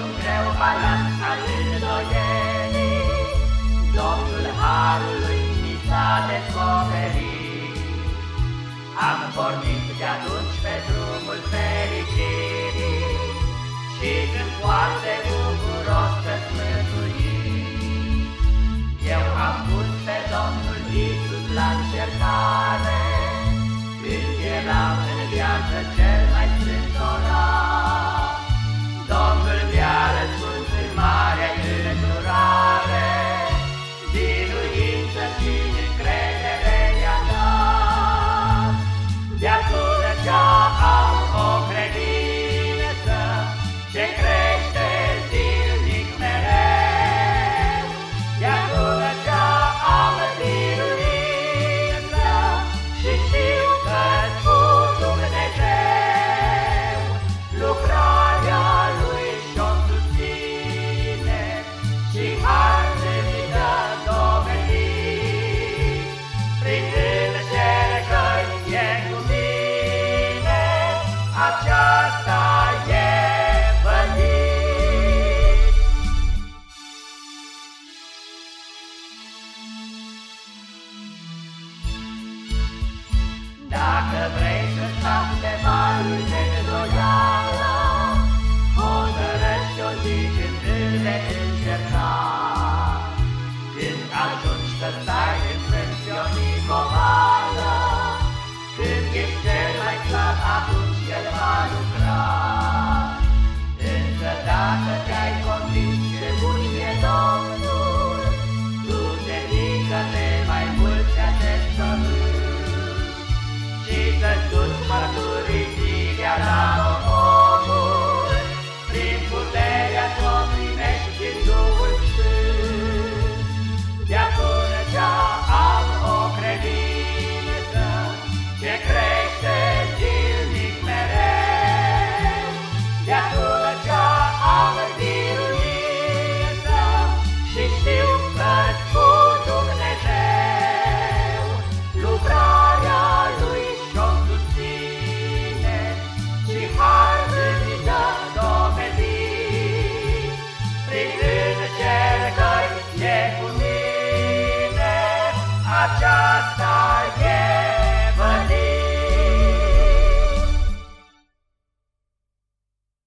Sunt greu balanța îndoielii, Domnul Harului mi s-a descoperit. Am pornit de atunci pe drumul fericirii, Și sunt foarte bucuros că mântuit. Eu am pus pe Domnul Iisus la încercare, le încerca. Când ajungi să stai în pensioni covală Când ești cel mai slab, atunci el va lucra. Însă dacă te-ai convins ce bun e Domnul Tu te ridică de mai mult ca te sământ Și să-ți duci mărturisirea la cha.